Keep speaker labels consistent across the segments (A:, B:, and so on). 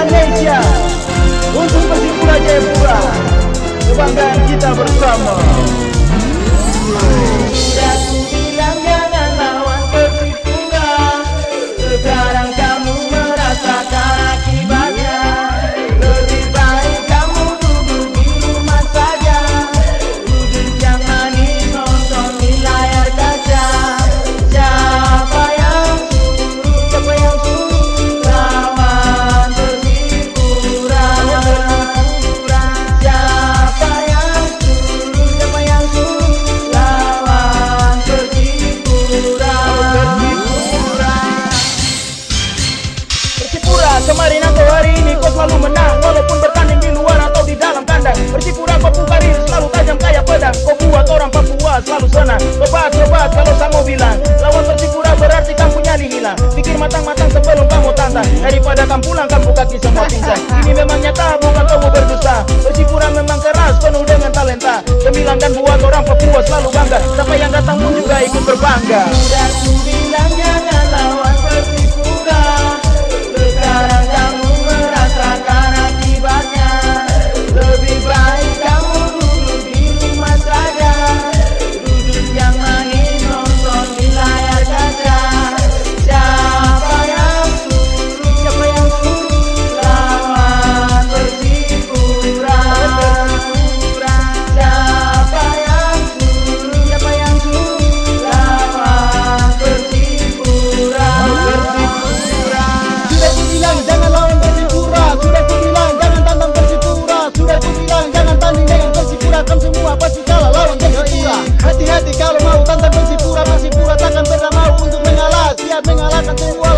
A: Indonesia Untuk Persipura Jayapura Kebanggaan kita bersama Papua selalu senang Sobat sobat kalau mau bilang. Lawan Persipura berarti kamu nyali hilang. Pikir matang-matang sebelum kamu tantang. Daripada kamu pulang kamu kaki semua pingsan. Ini memang nyata bukan kamu berdusta. Persipura memang keras penuh dengan talenta. Gemilang dan buat orang Papua selalu bangga. Siapa yang datang pun juga ikut berbangga.
B: Sudah bilang
A: Siap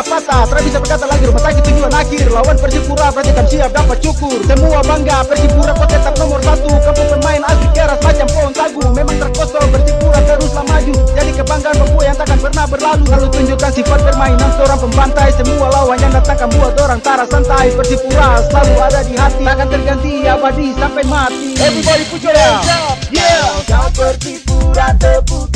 A: patah-patah Tak bisa berkata lagi rumah sakit tujuan akhir. Lawan Persipura berarti kamu siap dapat cukur. Semua bangga Persipura kau tetap nomor satu. Kamu pemain asli keras macam pohon sagu. Memang terkosong Persipura teruslah maju. Jadi kebanggaan Papua yang takkan pernah berlalu. Lalu tunjukkan sifat permainan seorang pembantai. Semua lawan yang datang kan buat orang tara santai. Persipura selalu ada di hati. Takkan terganti abadi sampai mati. Everybody put your hands up. Yeah.
B: Kau Persipura tepu